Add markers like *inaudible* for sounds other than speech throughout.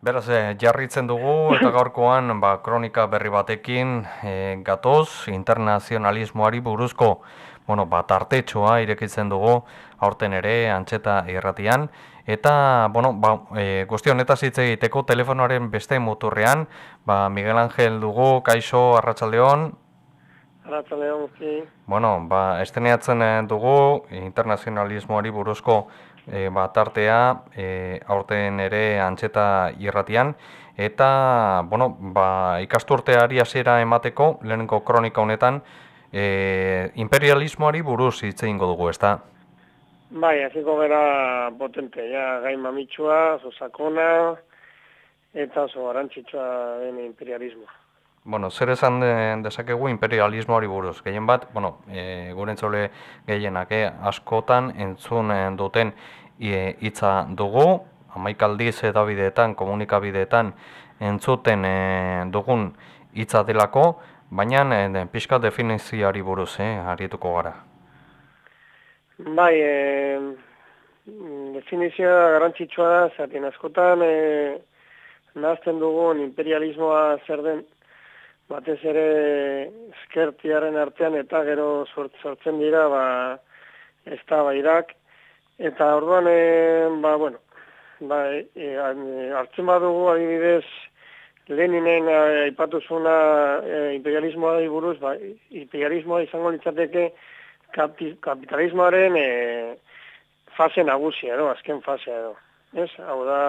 Beraz, e, jarritzen dugu eta *laughs* gaurkoan ba, kronika berri batekin e, gatoz internazionalismoari buruzko bueno, ba, tartetxoa irekitzen dugu aurten ere antxeta irratian. Eta, bueno, ba, e, guzti honetaz hitz egiteko telefonoaren beste muturrean, ba, Miguel Angel dugu, kaixo, arratsaldeon. Arratsaldeon, ki. Bueno, ba, esteneatzen dugu internazionalismoari buruzko e, ba, tartea e, aurten ere antxeta irratian, eta bueno, ba, ikasturteari hasiera emateko, lehenengo kronika honetan, e, imperialismoari buruz hitz egingo dugu, ezta? Bai, hasiko gara potente, ja, gai mamitsua, zozakona, eta oso garantzitsua den imperialismoa. Bueno, zer esan dezakegu imperialismoari buruz? Gehien bat, bueno, e, gure entzole gehienak, eh, askotan entzun duten hitza dugu, amaikaldiz edabideetan, komunikabideetan entzuten e, dugun hitza delako, baina e, pixka definizioari buruz, eh, arietuko gara. Bai, e, definizioa garantzitsua da, zertin askotan e, nazten dugun imperialismoa zer den, batez ere eskertiaren artean eta gero sortzen dira, ba, ez da Eta orduan, e, ba, bueno, ba, e, hartzen badugu adibidez, Leninen aipatu zuna e, imperialismoa buruz, ba, imperialismoa izango litzateke kapitalismoaren e, fase nagusia, edo, azken fasea edo. Ez? Hau da,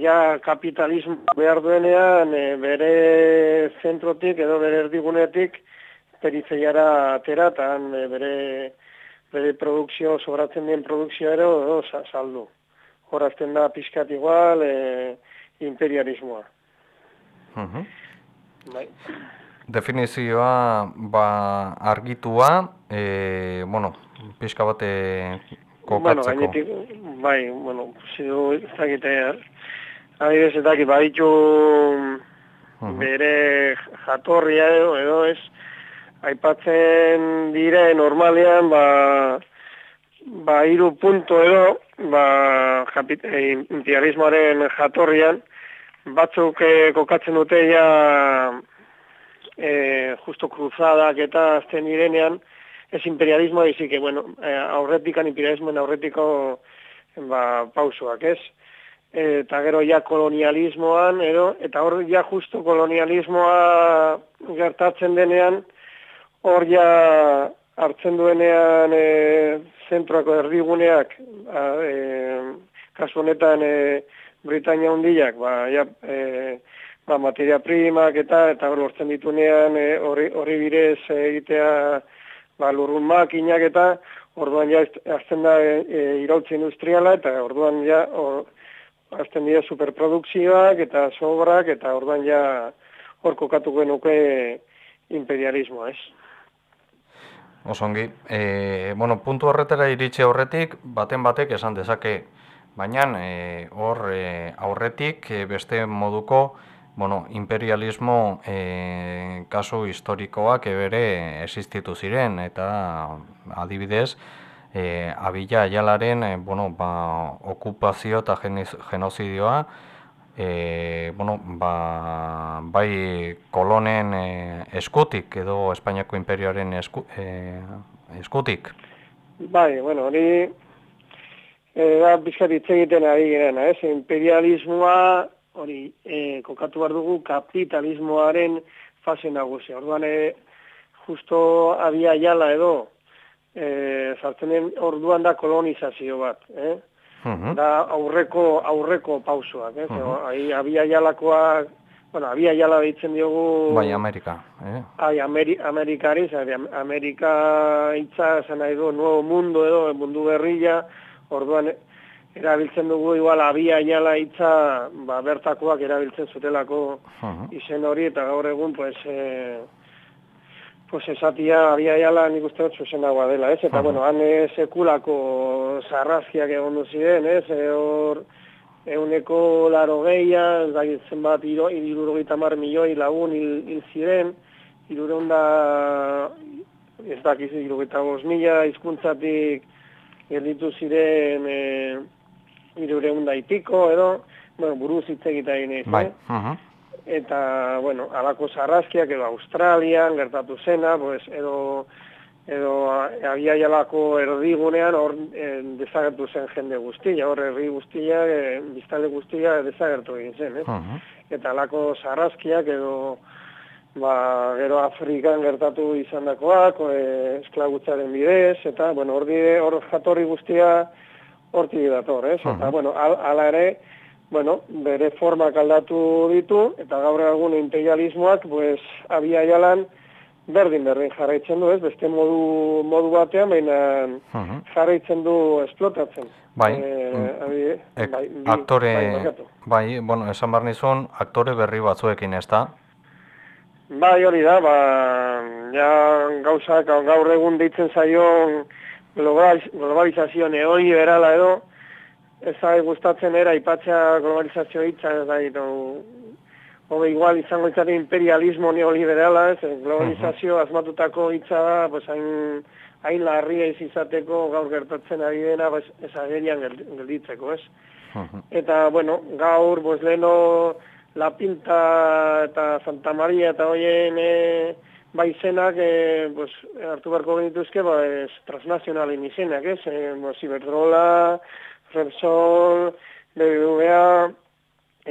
ja kapitalismo behar duenean e, bere zentrotik edo bere erdigunetik periferiara atera, eta e, bere bere produkzio, sobratzen den produkzio ero, edo, saldu. Horazten da pixkat igual, e, imperialismoa. Uh bai. Definizioa, ba, argitua, e, bueno, pixka bate kokatzeko. Bueno, gainetik, bai, bueno, zidu, ez dakite, adibes, ez dakit, baditu bere jatorria edo, edo ez, aipatzen dire normalean ba ba hiru punto edo ba eh, imperialismoaren jatorrian batzuk e, kokatzen dute ja e, justo cruzadak eta azten direnean ez imperialismo dizik que bueno aurretikan imperialismoen aurretiko ba pausoak ez eta gero ja kolonialismoan edo eta hor ja justo kolonialismoa gertatzen denean hor ja hartzen duenean e, zentroako erdiguneak, e, kasu honetan e, Britania hundiak, ba, ja, e, ba, materia primak eta eta hor lortzen ditunean e, hori bidez egitea ba, lurrun makinak eta orduan ja azten da e, e, industriala eta orduan ja or, azten dira superprodukzioak eta sobrak eta orduan ja hor kokatuko nuke imperialismoa, ez? Osongi, e, bueno, puntu horretara iritsi aurretik, baten batek esan dezake, baina e, hor e, aurretik e, beste moduko bueno, imperialismo e, kasu historikoak ebere existitu ziren, eta adibidez, e, abila aialaren e, bueno, ba, okupazio eta genozidioa, e, bueno, ba, bai kolonen e, eskutik edo Espainiako imperioaren esku, e, eskutik? Bai, bueno, hori e, da bizkat egiten ari girena, ez? Imperialismoa hori e, kokatu behar dugu kapitalismoaren fase nagusia. Orduan, e, justo abia jala edo, e, zartzenen orduan da kolonizazio bat, eh? da aurreko aurreko pausoak, eh? Uh Ai abia jalakoa, bueno, abia jala deitzen diogu Bai, Amerika, eh? Ai, Ameri Amerikari, Amerika hitza esan nahi du nuevo mundo edo mundu berria, orduan erabiltzen dugu igual abia jala hitza, ba bertakoak erabiltzen zutelako izen hori eta gaur egun pues eh pues esatia abia jala nik uste dut zuzenagoa dela, ez? Eta, bueno, han sekulako zarrazkiak egon duzien, ez? E, hor, euneko laro gehia, ez da zenbat iruro mar milioi lagun hil, hil ziren, irureun da, ez da gizu, iruro mila, izkuntzatik gelditu ziren e, irureun da itiko, edo, bueno, buruz hitz egita egin bai. Uh Eta, bueno, alako zarrazkiak edo Australian gertatu zena, pues, edo edo abia jalako erdigunean hor e, desagertu zen jende guztia, hor herri guztia, e, biztale guztia desagertu egin zen, eh? Uh Eta alako zarrazkiak edo ba, gero Afrikan gertatu izandakoak, e, esklagutzaren bidez, eta, bueno, hor, hor jatorri guztia horti dator, ez? Eta, bueno, ala ere, bueno, bere formak aldatu ditu, eta gaur egun integralismoak, pues, abia jalan, berdin berdin jarraitzen du, ez? Beste modu, modu batean, baina jarraitzen du esplotatzen. Bai, e, bai, aktore, bai, bai, bueno, esan bar nizun, aktore berri batzuekin ez da, Bai, hori da, ba, ja gauzak gaur egun deitzen zaion globalizazio neoi berala edo, ez da gustatzen era ipatzea globalizazio hitza, ez da, ito, hobe igual izango itzate imperialismo neoliberala, ez, globalizazio asmatutako hitza da, pues, hain, hain larria izateko gaur gertatzen ari dena, pues, ez agerian gelditzeko, ez. Eta, bueno, gaur, pues, leno, La Pinta eta Santa Maria eta hoien e, baizenak e, pues, hartu beharko genituzke ba, ez, transnazionalen izenak, ez? E, pues, Iberdrola, Repsol, BBVA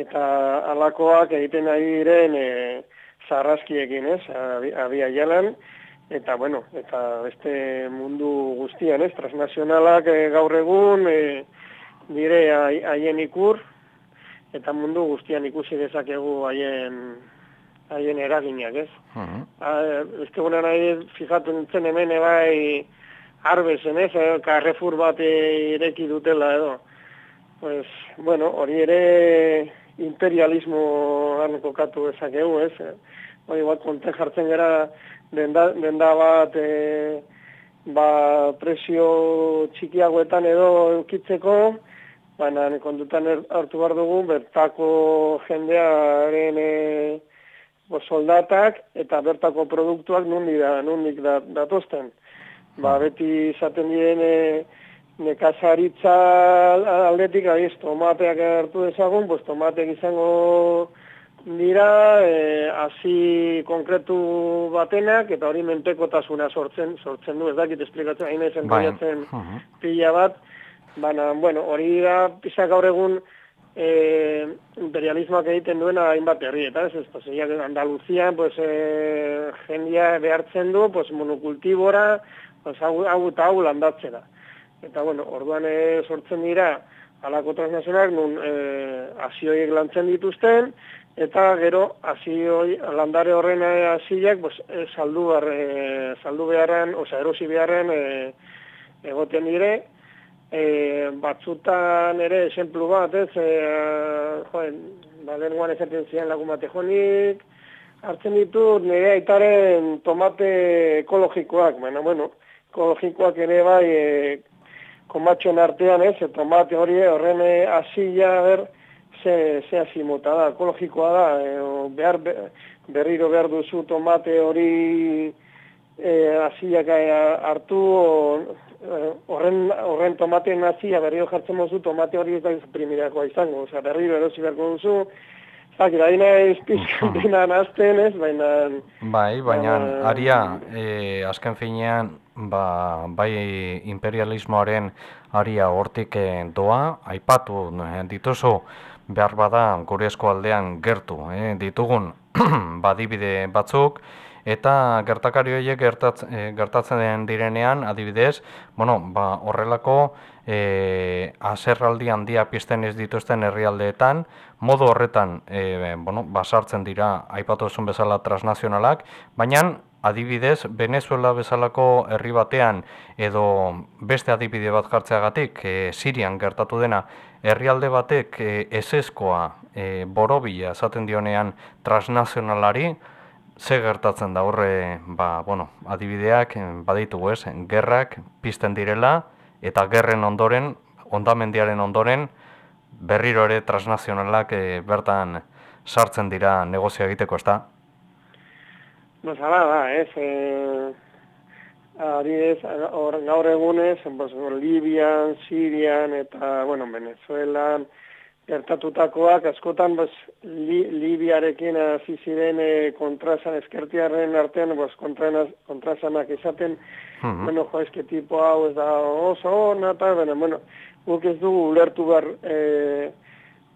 eta alakoak egiten ari diren e, zarrazkiekin, ez? Abia jalan eta bueno, eta beste mundu guztian, ez? Transnazionalak e, gaur egun e, dire haien ikur, eta mundu guztian ikusi dezakegu haien haien eraginak, ez? Uh -huh. Ez nahi, fijatu nintzen hemen bai arbezen, ez? Carrefour bat ireki dutela edo. Pues, bueno, hori ere imperialismo kokatu dezakegu, ez? Hori bat konten jartzen gara denda, denda bat e, ba, presio txikiagoetan edo eukitzeko, baina kondutan er, hartu behar dugu, bertako jendearen e, soldatak eta bertako produktuak nundik da, nundik da, datozten. Ba, beti izaten diren e, nekazaritza aldetik, ahiz, tomateak hartu dezagun, pues, tomateak izango dira, e, hasi konkretu batenak, eta hori menpekotasuna sortzen, sortzen du, ez dakit esplikatzen, hain ezen bai. pila bat, Baina, bueno, hori da, pizak gaur egun e, imperialismoak egiten duena hainbat herri, eta ez, ez, ez, Andaluzian, pues, e, jendia behartzen du, pues, monokultibora, pues, hau, hau eta hau landatzera. Eta, bueno, orduan e, sortzen dira, alako transnazional, nun e, asioiek lantzen dituzten, eta gero, asioi, landare horren asiak, pues, e, saldu, bar, e, saldu beharren, oza, erosi beharren, e, egoten dire, e, batzutan ere esemplu bat, ez, e, joen, ba, lenguan ezaten ziren lagun bate jonik, hartzen ditu nire aitaren tomate ekologikoak, baina, bueno, ekologikoak ere bai, e, komatxoen artean, ez, e, tomate hori horren asila, ber, ze, ze asimota da, ekologikoa da, e, behar, berriro behar duzu tomate hori e, asilak hartu, o, Eh, horren horren tomateen nazia berriro jartzen mozu tomate hori ez da primirakoa izango, osea berriro erosi beharko duzu. Zaki, da ez dina nazten ez, baina... Bai, baina aria, e, azken finean, ba, bai imperialismoaren aria hortik eh, doa, aipatu dituzu behar bada gure aldean gertu, eh, ditugun *clears throat* badibide batzuk, eta gertakari horiek eh, gertatzen direnean, adibidez, bueno, ba, horrelako e, aserraldi handia pizten ez dituzten herrialdeetan, modu horretan e, bueno, basartzen dira aipatu esun bezala transnazionalak, baina adibidez, Venezuela bezalako herri batean edo beste adibide bat jartzeagatik, e, Sirian gertatu dena, herrialde batek e, eseskoa e, borobila esaten dionean transnazionalari, ze gertatzen da horre, ba, bueno, adibideak baditugu ez, gerrak pizten direla, eta gerren ondoren, ondamendiaren ondoren, berriro ere transnazionalak e, bertan sartzen dira negozio egiteko, ez da? No, zara da, ez, e, adibidez, gaur egunez, pues, Libian, Sirian, eta, bueno, Venezuelan, gertatutakoak askotan bos, li, Libiarekin hasi ziren e, kontrasan eskertiarren artean bos, kontrasanak esaten, Mhm. bueno, jo, eske tipo hau ez da oso ona, eta, bueno, bueno, guk ez dugu ulertu behar e,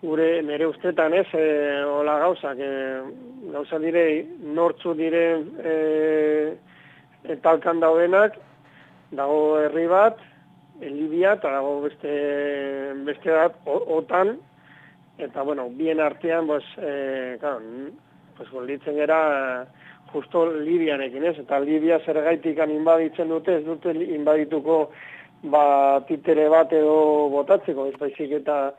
gure nire ustetan ez, e, hola gauzak, e, gauza dire, nortzu diren e, e, talkan daudenak, dago herri bat, Libia, eta dago beste, beste bat, otan, eta, bueno, bien artean, pues, e, claro, pues, golditzen gara, justo Libianekin ez, eta Libia zergaitik inbaditzen dute, ez dute inbadituko ba, titere bat edo botatzeko, ez baizik eta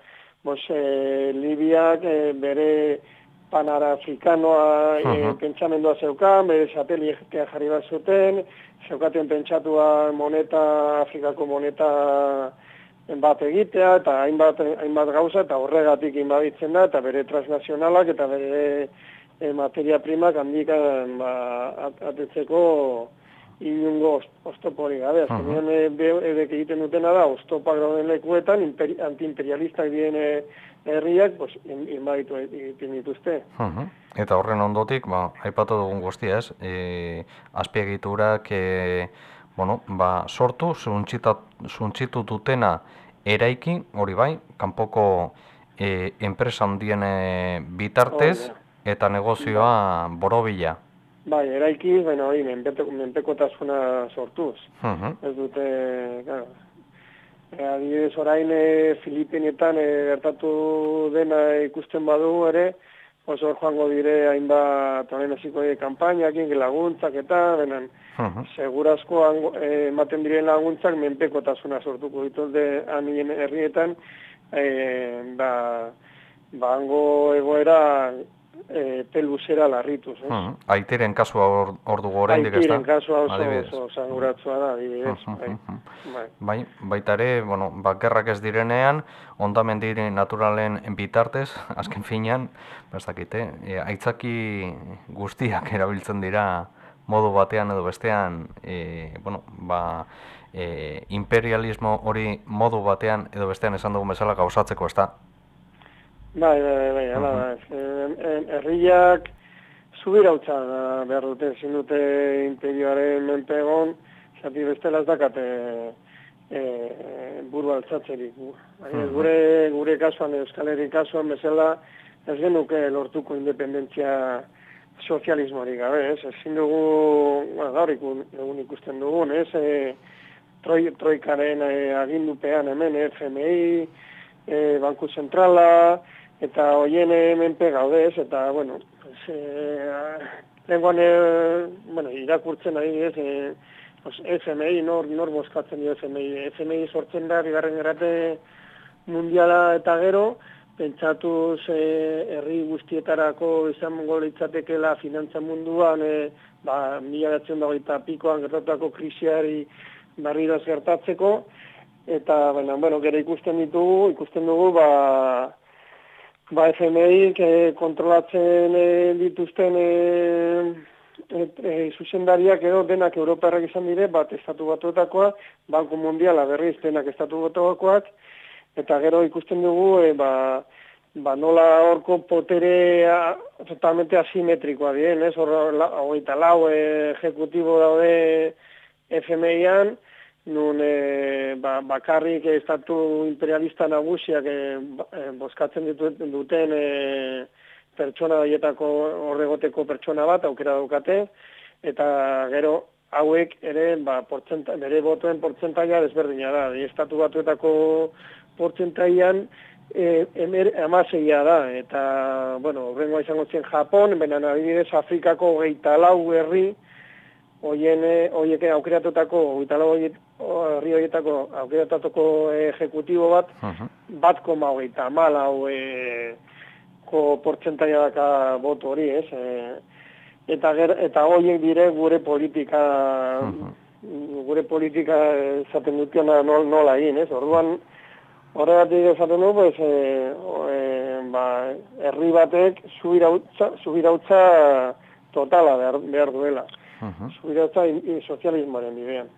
bos, e, Libiak e, bere panarafrikanoa e, Mhm. pentsamendua zeukan, bere satelitea jarri bat zuten, zeukaten pentsatua moneta, Afrikako moneta bat egitea, eta hainbat, hainbat gauza, eta horregatik inbaditzen da, eta bere transnazionalak, eta bere e, materia primak handikan ba, at- atetzeko inungo oztoporik gabe. Azkenean e, be- edek egiten dutena da, oztopak dauden lekuetan, imperi, antiimperialistak diren e, herriak, pues, in- inbaditu egiten dituzte. Mhm. Eta horren ondotik, ba, aipatu dugun guztia, ez? E, azpiegiturak, e, bueno, ba, sortu, suntxitu dutena eraiki, hori bai, kanpoko e, enpresa handien e, bitartez, Hori eta negozioa borobila. Bai, eraikiz, baina hori, menpeko, menpekotasuna sortuz. Mhm. Ez dute, claro, e, adibidez orain e, Filipinetan e, gertatu dena ikusten badu ere, oso joango dire hainbat orain hasiko die kanpainakin, laguntzak eta, benen, Mhm. segurazko hango, e, ematen diren laguntzak menpekotasuna sortuko dituzte anien herrietan, e, ba, ba hango egoera e, peluzera larrituz, ez? Mhm. Aiteren kasua hor, hor dugu oraindik ez da? Aitiren kasua oso, Adibidez. oso zanguratsua da, adibidez. Mhm, bai. mhm. Bai. Bai, baita ere, bueno, ba, gerrak ez direnean, ondamendi naturalen bitartez, *laughs* azken finean, ba, ez dakite, e, aitzaki guztiak erabiltzen dira modu batean edo bestean, e, bueno, ba, e, imperialismo hori modu batean edo bestean esan dugun bezala gauzatzeko, ez da? Bai, bai, bai, bai, hala da. Herriak zubirautza da behar dute, ezin dute imperioaren menpe egon, zati bestela ez dakate e, buru altzatzerik. Gure, gure kasuan, Euskal Herri kasuan bezala, ez genuke lortuko independentzia sozialismoari gabe, ez? Ezin dugu, bueno, gaur egun ikusten dugun, ez? E, troi, troikaren e, agindupean hemen, FMI, e, Banku Zentrala, eta hoien menpe gaude, ez? Eta, bueno, pues, e, lenguan, e, bueno, irakurtzen ari ez, e, pues, FMI, nor, nor boskatzen dio FMI. FMI sortzen da, bigarren errate mundiala eta gero, pentsatuz e, herri guztietarako izango litzatekela finantza munduan, e, ba, mila dagoita pikoan gertatutako krisiari ez gertatzeko, eta, baina, bueno, gero ikusten ditugu, ikusten dugu, ba, ba FMI e, kontrolatzen e, dituzten e, e, e, zuzendariak edo denak Europarrak izan dire, bat estatu batuetakoa, Banko Mundiala berriz denak estatu batuetakoak, eta gero ikusten dugu, e, ba, ba nola horko poterea totalmente asimetrikoa dien, ez? Hor, la- hogeita lau ejecutibo daude FMI-an, nun e, ba, bakarrik estatu imperialista nagusiak e, ba- e, bozkatzen ditu, duten e, pertsona horietako horregoteko pertsona bat aukera daukate, eta gero hauek ere ba, portzenta, bere botoen portzentaia desberdina da. Estatu batuetako portzentaian e, emer, da, eta, bueno, horrengoa izango zen Japon, benen adibidez Afrikako geita lau herri, hoien eh, hoiek aukeratutako hogeita lau horiet- herri horietako aukeratutako ejecutibo bat Mhm. bat koma hogeita hamalau e, ko portzentaia daka boto hori, ez? E, eta ger, eta hoiek dire gure politika gure politika esaten dutena nol, nola egin, ez? Orduan horregatik esaten du, pues, e, e, ba, herri batek subirautza, subirautza totala behar, behar duela. Subirautza in, in sozialismoaren bidean.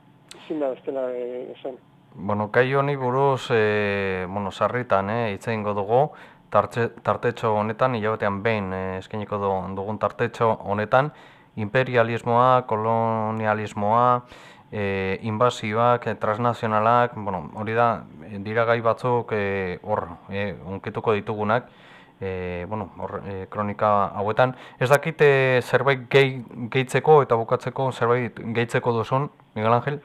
Ezin da bestela e, esan. Bueno, kai honi buruz, e, bueno, sarritan, eh, hitz egingo dugu, tartxe, tartetxo honetan, hilabetean behin eh, eskainiko du- dugun tartetxo honetan, imperialismoa, kolonialismoa, e, inbasioak, e, transnazionalak, bueno, hori da, eh, dira gai batzuk eh, hor, e, unkituko ditugunak, e, bueno, hor, e, kronika hauetan. Ez dakite zerbait gehi, gehitzeko eta bukatzeko zerbait gehitzeko duzun, Miguel Ángel?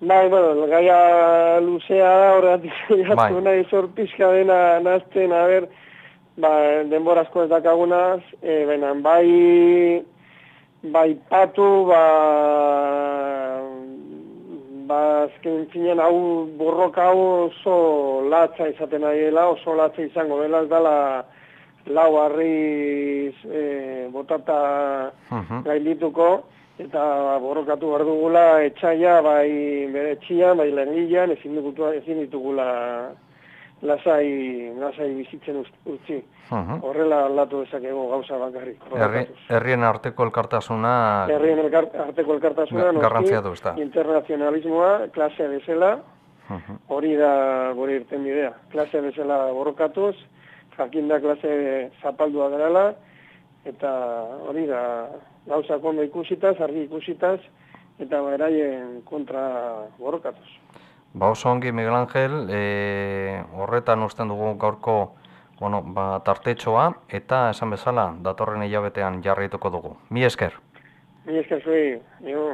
Bai, bueno, gaia luzea da, horregatik *laughs* jatu Bai. nahi zor pixka dena nazten, a ber, ba, denbora asko ez dakagunaz, e, baina bai, bai patu, ba, ba, azken finean hau borroka hau oso latza izaten ari dela, oso latza izango dela, ez dela lau harriz e, botata Mhm. gaindituko, eta borrokatu behar dugula etxaia, bai bere etxian, bai langilean, ezin, ezin ditugula lasai, lasai bizitzen utzi. Mhm. Horrela aldatu dezakegu gauza bakarrik. Herri, herrien arteko elkartasuna Herrien arteko elkartasuna, Ga- garrantzia du, ezta? internazionalismoa, klasea bezala, Mhm. hori da gure irten bidea. Klasea bezala borrokatuz, jakinda klase zapaldua gerala, eta hori da gauza ondo ikusitaz, argi ikusitaz, eta beraien kontra borrokatuz. Ba oso ongi Miguel Ángel, e, horretan usten dugu gaurko bueno, ba, tartetxoa eta esan bezala datorren hilabetean jarraituko dugu. Mi esker. Mi esker zuei, jo.